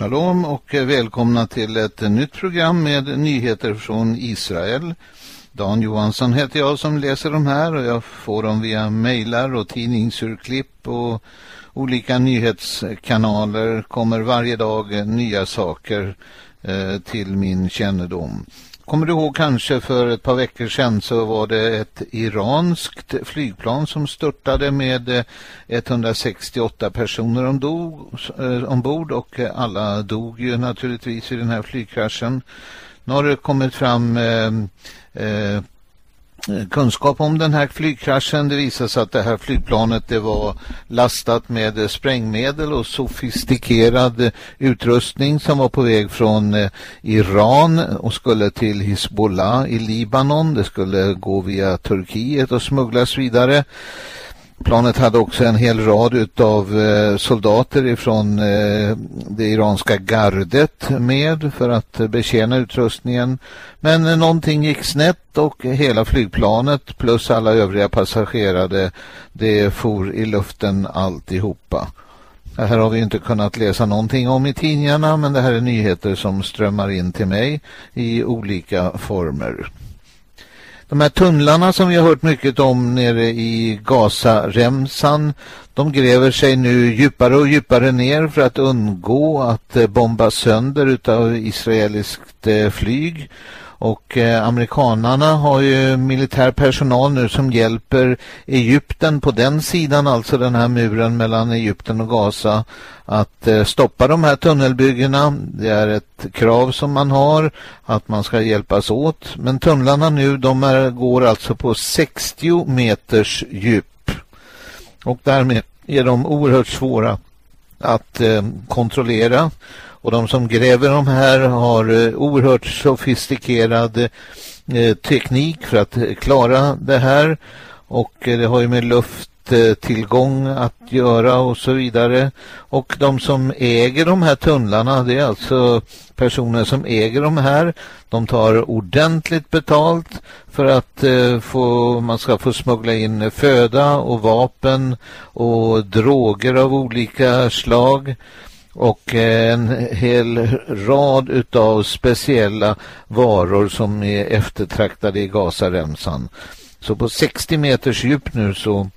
Shalom och välkomna till ett nytt program med nyheter från Israel. Dan Johansson heter jag som läser de här och jag får dem via mejlar och tidningsurklipp och olika nyhetskanaler kommer varje dag nya saker eh, till min kännedom. Kommer du ihåg kanske för ett par veckor sedan så var det ett iranskt flygplan som störtade med eh, 168 personer ombord, eh, ombord och alla dog ju naturligtvis i den här flygkraschen. Nu har det kommit fram eh, Eh, Eh, kunskap om den här flygkraschen. Det visade sig att det här flygplanet det var lastat med eh, sprängmedel och sofistikerad eh, utrustning som var på väg från Iran och skulle till Hezbollah i Libanon. Det skulle gå via Turkiet och smugglas vidare. Planet hade också en hel rad utav eh, soldater ifrån eh, det iranska gardet med för att betjäna utrustningen. Men någonting gick snett och hela flygplanet plus alla övriga passagerare det for i luften alltihopa. Det här har vi inte kunnat läsa någonting om i tidningarna men det här är nyheter som strömmar in till mig i olika former. De här tunnlarna som vi har hört mycket om nere i Gaza-remsan, de gräver sig nu djupare och djupare ner för att undgå att eh, bombas sönder utav israeliskt eh, flyg. Och eh, amerikanarna har ju militär personal nu som hjälper Egypten på den sidan, alltså den här muren mellan Egypten och Gaza, att eh, stoppa de här tunnelbyggena. Det är ett krav som man har att man ska hjälpas åt. Men tunnlarna nu, de är, går alltså på 60 meters djup. Och därmed är de oerhört svåra att eh, kontrollera och de som gräver de här har eh, oerhört sofistikerad eh, teknik för att eh, klara det här. Och det har ju med lufttillgång att göra och så vidare. Och de som äger de här tunnlarna, det är alltså personer som äger de här. De tar ordentligt betalt för att eh, få, man ska få smuggla in föda och vapen och droger av olika slag och eh, en hel rad utav speciella varor som är eftertraktade i Gazaremsan. Så på 60 meters djup nu så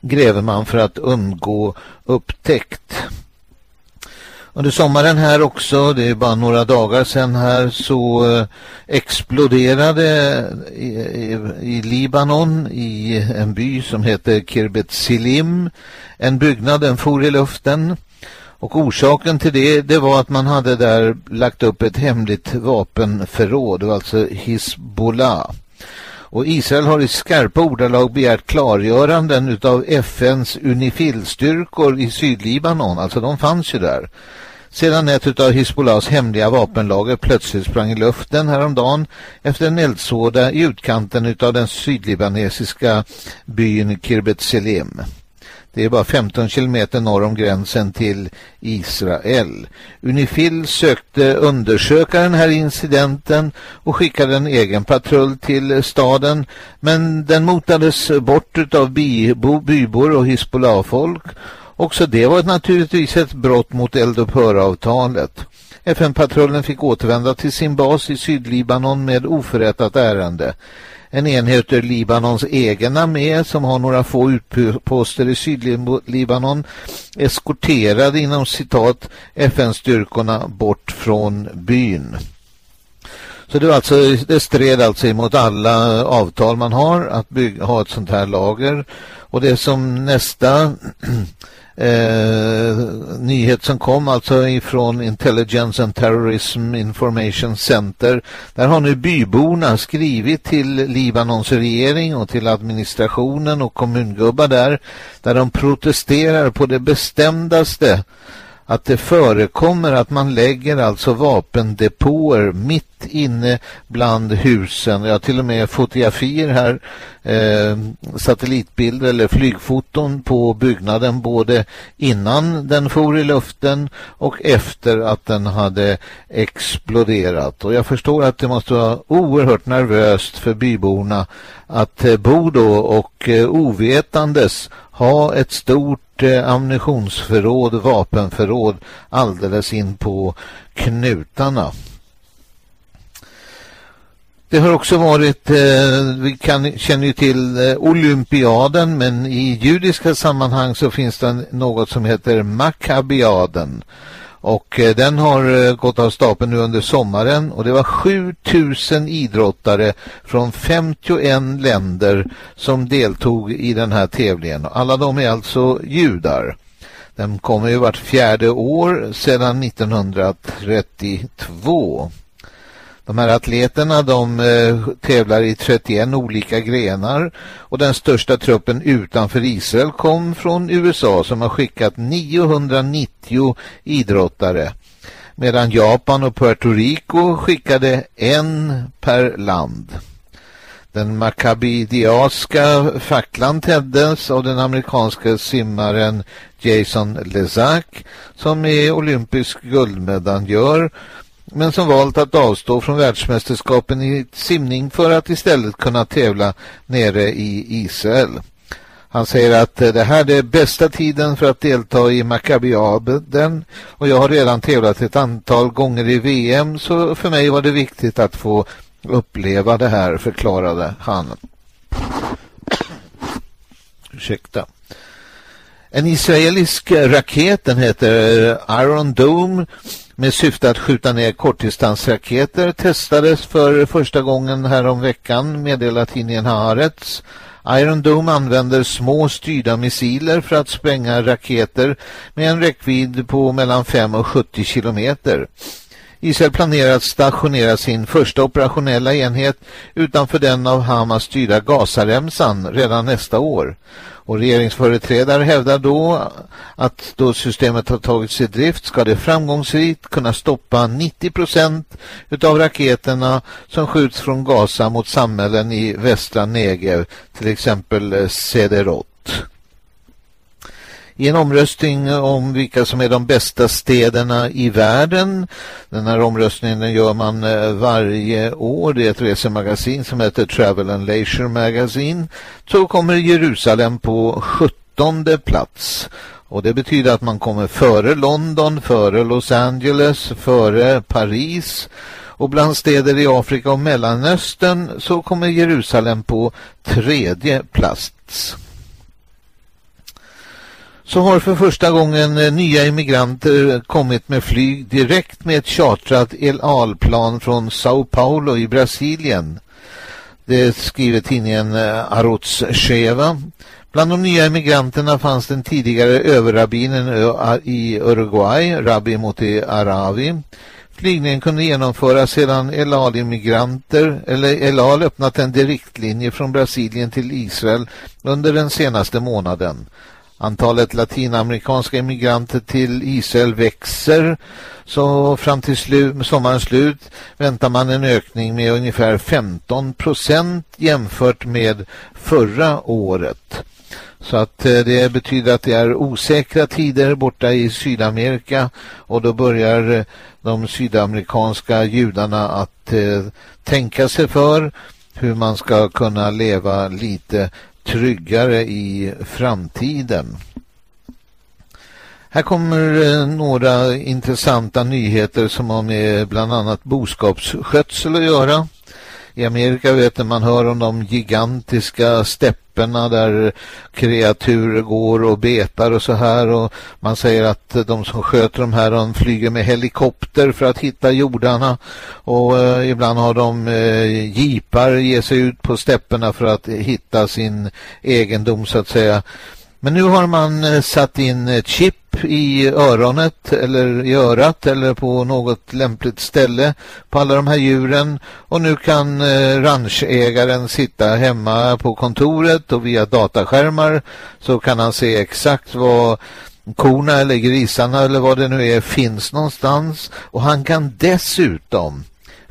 gräver man för att undgå upptäckt. Under sommaren här också, det är bara några dagar sedan här, så eh, exploderade i, i, i, Libanon i en by som heter Kirbet Silim. En byggnad, den for i luften. Och orsaken till det, det var att man hade där lagt upp ett hemligt vapenförråd, alltså Hezbollah. Och Israel har i skarpa ordalag begärt klargöranden utav FNs Unifil-styrkor i Sydlibanon, alltså de fanns ju där. Sedan ett utav Hezbollahs hemliga vapenlager plötsligt sprang i luften häromdagen efter en eldsåda i utkanten utav den sydlibanesiska byn Kirbet Selim. Det är bara 15 kilometer norr om gränsen till Israel. Unifil sökte undersöka den här incidenten och skickade en egen patrull till staden. Men den motades bort av bybor och Hizbollah-folk. Också det var naturligtvis ett brott mot eldupphöravtalet. FN-patrullen fick återvända till sin bas i Sydlibanon med oförrättat ärende en enhet ur Libanons egen armé som har några få utposter i Sydlibanon eskorterade inom citat FN-styrkorna bort från byn. Så det, alltså, det stred alltså emot alla avtal man har att bygga, ha ett sånt här lager. Och det som nästa eh, nyhet som kom alltså ifrån Intelligence and Terrorism Information Center. Där har nu byborna skrivit till Libanons regering och till administrationen och kommungubbar där. Där de protesterar på det bestämdaste att det förekommer att man lägger alltså vapendepåer mitt inne bland husen. Jag har till och med fotografier här, eh, satellitbilder eller flygfoton på byggnaden både innan den for i luften och efter att den hade exploderat. Och jag förstår att det måste vara oerhört nervöst för byborna att eh, bo då och eh, ovetandes ha ett stort stort eh, ammunitionsförråd, vapenförråd alldeles in på knutarna. Det har också varit, eh, vi kan, känner ju till eh, olympiaden men i judiska sammanhang så finns det något som heter Maccabiaden. Och eh, den har eh, gått av stapeln nu under sommaren och det var 7000 idrottare från 51 länder som deltog i den här tävlingen. Alla de är alltså judar. Den kommer ju vart fjärde år sedan 1932. De här atleterna de eh, tävlar i 31 olika grenar. Och den största truppen utanför Israel kom från USA som har skickat 990 idrottare. Medan Japan och Puerto Rico skickade en per land. Den makabidiaska facklan täddes av den amerikanska simmaren Jason Lezak som är olympisk guldmedaljör men som valt att avstå från världsmästerskapen i simning för att istället kunna tävla nere i Israel. Han säger att eh, det här är bästa tiden för att delta i Maccabiaden och jag har redan tävlat ett antal gånger i VM så för mig var det viktigt att få uppleva det här, förklarade han. Ursäkta. En israelisk raket, den heter Iron Dome med syfte att skjuta ner kortdistansraketer testades för första gången häromveckan, meddelar tidningen Haaretz. Iron Dome använder små styrda missiler för att spränga raketer med en räckvidd på mellan 5 och 70 kilometer. Israel planerar att stationera sin första operationella enhet utanför den av Hamas styrda Gazaremsan redan nästa år. Och regeringsföreträdare hävdar då att då systemet har tagits i drift ska det framgångsrikt kunna stoppa 90 procent utav raketerna som skjuts från Gaza mot samhällen i västra Negev, till exempel eh, Sederot i en omröstning om vilka som är de bästa städerna i världen. Den här omröstningen gör man eh, varje år. Det är ett resemagasin som heter Travel and Leisure Magazine. Så kommer Jerusalem på 17 plats. Och det betyder att man kommer före London, före Los Angeles, före Paris. Och bland städer i Afrika och Mellanöstern så kommer Jerusalem på tredje plats så har för första gången eh, nya immigranter eh, kommit med flyg direkt med ett chartrat El Al-plan från Sao Paulo i Brasilien. Det skriver tidningen eh, Arots Arutz Sheva. Bland de nya immigranterna fanns den tidigare överrabbinen i Uruguay, Rabbi Moti Aravi. Flygningen kunde genomföras sedan El Al-immigranter eller El Al öppnat en direktlinje från Brasilien till Israel under den senaste månaden. Antalet latinamerikanska immigranter till Israel växer så fram till slu sommarens slut väntar man en ökning med ungefär 15 procent jämfört med förra året. Så att eh, det betyder att det är osäkra tider borta i Sydamerika och då börjar eh, de sydamerikanska judarna att eh, tänka sig för hur man ska kunna leva lite tryggare i framtiden. Här kommer eh, några intressanta nyheter som har med bland annat boskapsskötsel att göra. I Amerika vet man hör om de gigantiska stäpperna där kreatur går och betar och så här och man säger att de som sköter de här de flyger med helikopter för att hitta jordarna och eh, ibland har de eh, jeepar ger sig ut på stäpperna för att hitta sin egendom så att säga. Men nu har man eh, satt in ett chip i öronet eller i örat eller på något lämpligt ställe på alla de här djuren. Och nu kan eh, ranchägaren sitta hemma på kontoret och via dataskärmar så kan han se exakt vad korna eller grisarna eller vad det nu är finns någonstans. Och han kan dessutom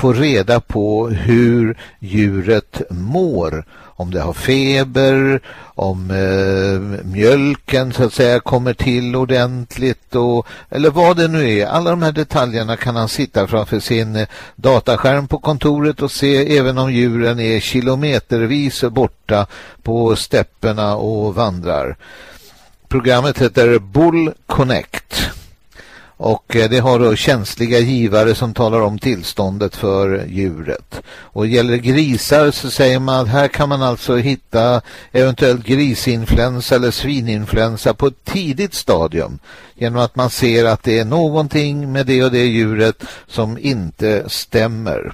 få reda på hur djuret mår om det har feber, om eh, mjölken så att säga kommer till ordentligt och, eller vad det nu är. Alla de här detaljerna kan han sitta framför sin eh, dataskärm på kontoret och se även om djuren är kilometervis borta på stäpperna och vandrar. Programmet heter Bull Connect. Och eh, det har då känsliga givare som talar om tillståndet för djuret. Och gäller grisar så säger man att här kan man alltså hitta eventuellt grisinfluensa eller svininfluensa på ett tidigt stadium. Genom att man ser att det är någonting med det och det djuret som inte stämmer.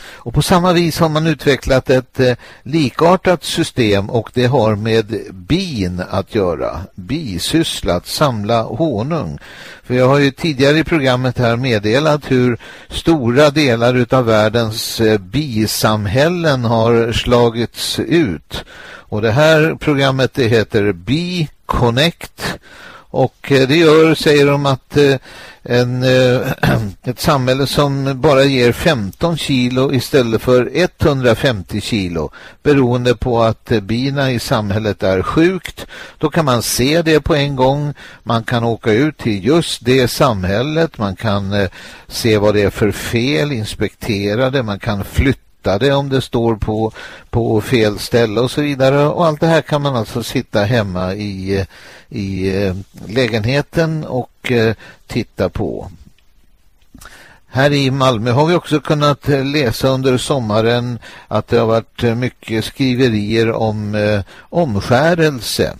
Och på samma vis har man utvecklat ett eh, likartat system och det har med bin att göra. Bisyssla, att samla honung. För jag har ju tidigare i programmet här meddelat hur stora delar utav världens eh, bisamhällen har slagits ut. Och det här programmet det heter Bee Connect och eh, det gör, säger de, att eh, en, eh, ett samhälle som bara ger 15 kilo istället för 150 kilo beroende på att bina i samhället är sjukt. Då kan man se det på en gång. Man kan åka ut till just det samhället. Man kan eh, se vad det är för fel, inspektera det. Man kan flytta det om det står på, på fel ställe och så vidare. Och allt det här kan man alltså sitta hemma i, eh, i lägenheten och och eh, titta på. Här i Malmö har vi också kunnat eh, läsa under sommaren att det har varit eh, mycket skriverier om omskärelse.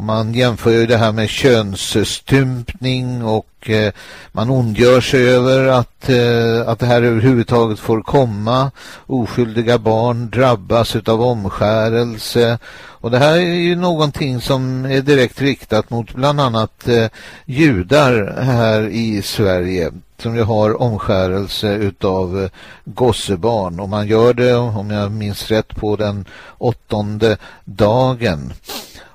Och man jämför ju det här med könsstympning och eh, man ondgör sig över att, eh, att det här överhuvudtaget får komma. Oskyldiga barn drabbas utav omskärelse. Och det här är ju någonting som är direkt riktat mot bland annat eh, judar här i Sverige som ju har omskärelse utav eh, gossebarn och man gör det om jag minns rätt på den åttonde dagen.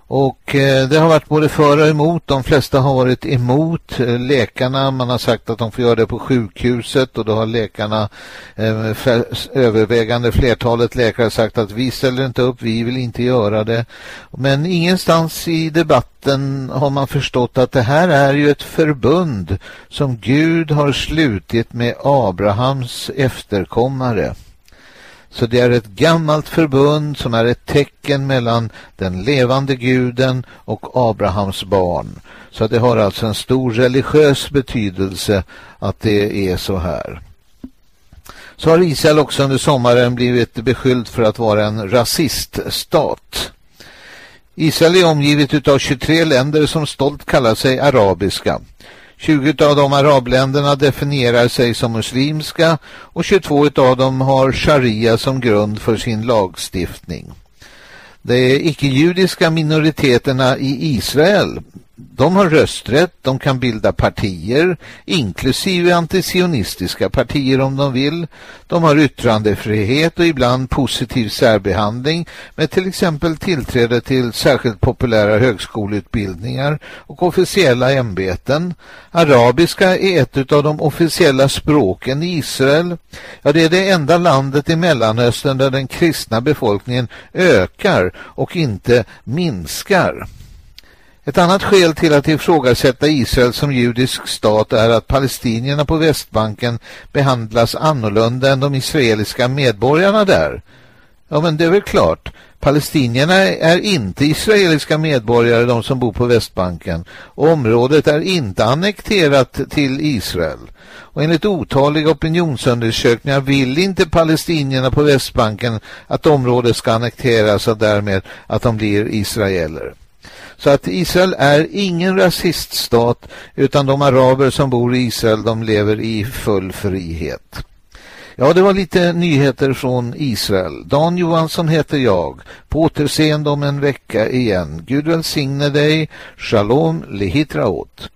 Och eh, det har varit både för och emot. De flesta har varit emot eh, läkarna. Man har sagt att de får göra det på sjukhuset och då har läkarna, eh, övervägande flertalet läkare sagt att vi ställer inte upp, vi vill inte göra det. Men ingenstans i debatten har man förstått att det här är ju ett förbund som Gud har slutit med Abrahams efterkommare. Så det är ett gammalt förbund som är ett tecken mellan den levande guden och Abrahams barn. Så det har alltså en stor religiös betydelse att det är så här. Så har Israel också under sommaren blivit beskylld för att vara en rasiststat. Israel är omgivet av 23 länder som stolt kallar sig arabiska. 20 av de arabländerna definierar sig som muslimska och 22 av dem har sharia som grund för sin lagstiftning. De icke-judiska minoriteterna i Israel de har rösträtt, de kan bilda partier, inklusive antisionistiska partier om de vill. De har yttrandefrihet och ibland positiv särbehandling med till exempel tillträde till särskilt populära högskoleutbildningar och officiella ämbeten. Arabiska är ett av de officiella språken i Israel. Ja, det är det enda landet i Mellanöstern där den kristna befolkningen ökar och inte minskar. Ett annat skäl till att ifrågasätta Israel som judisk stat är att palestinierna på Västbanken behandlas annorlunda än de israeliska medborgarna där. Ja men det är väl klart. Palestinierna är inte israeliska medborgare de som bor på Västbanken och området är inte annekterat till Israel. Och enligt otaliga opinionsundersökningar vill inte palestinierna på Västbanken att området ska annekteras och därmed att de blir israeler. Så att Israel är ingen rasiststat utan de araber som bor i Israel de lever i full frihet. Ja, det var lite nyheter från Israel. Dan Johansson heter jag. På återseende om en vecka igen. Gud välsigne dig. Shalom lehitraot.